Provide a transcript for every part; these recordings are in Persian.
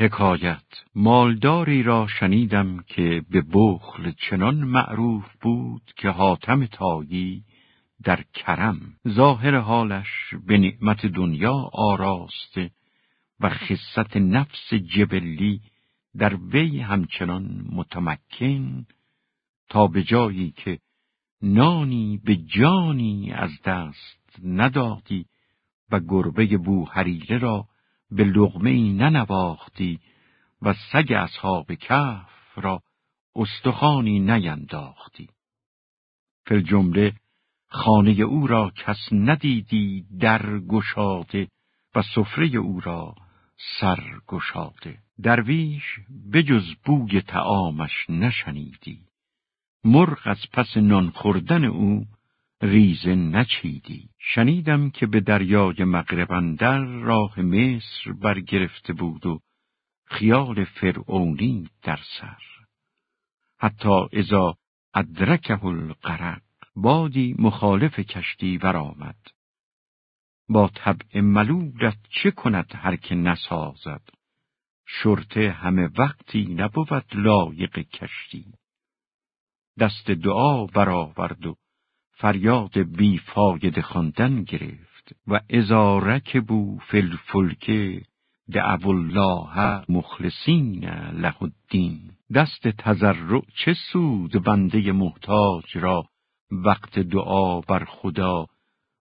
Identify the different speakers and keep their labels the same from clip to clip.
Speaker 1: حکایت. مالداری را شنیدم که به بخل چنان معروف بود که حاتم تایی در کرم. ظاهر حالش به نعمت دنیا آراسته و خصت نفس جبلی در وی همچنان متمکن تا به جایی که نانی به جانی از دست ندادی و گربه بوهریره را به لغمه ای ننواختی و سگ اصحاب کف را استخانی نینداختی. فل جمله خانه او را کس ندیدی در گشاده و سفره او را سر گشاده. درویش بجز بوی تعامش نشنیدی. مرغ از پس نان خوردن او ریزه نچیدی. شنیدم که به دریای مغربندر راه مصر برگرفته بود و خیال فرعونی در سر. حتی ازا ادرکه القرق بادی مخالف کشتی برآمد. با طبع ملولت چه کند هر که نسازد؟ شرطه همه وقتی نبود لایق کشتی. دست دعا برآورد و فریاد بی فاید خواندن گرفت و ازارک بو فلفلکه دعو الله مخلصین له الدین. دست تزرع چه سود بنده محتاج را وقت دعا بر خدا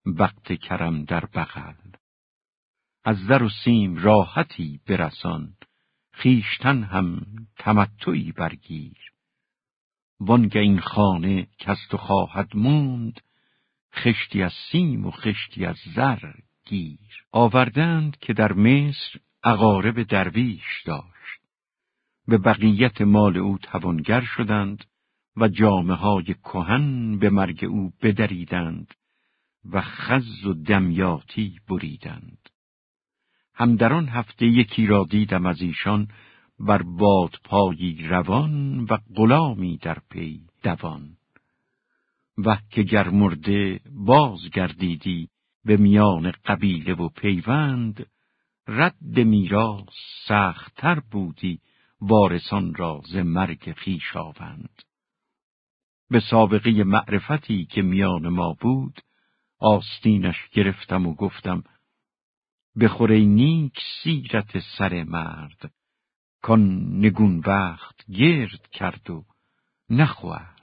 Speaker 1: وقت کرم در بغل. از زر و سیم راحتی برسان خیشتن هم تمتعی برگیر. وانگه این خانه کست و خواهد موند خشتی از سیم و خشتی از زر گیر. آوردند که در مصر عقارب درویش داشت. به بقیت مال او توانگر شدند و جامعه های کهن به مرگ او بدریدند و خز و دمیاتی بریدند. هم در آن هفته یکی را دیدم از ایشان بر بادپایی روان و غلامی در پی دوان. و که گر مرده بازگردیدی به میان قبیله و پیوند رد میراث سختتر بودی وارثان را ز مرگ خویشاوند به سابقه معرفتی که میان ما بود آستینش گرفتم و گفتم بخوره نیک سیرت سر مرد کان نگون وقت گرد کرد و نخواهد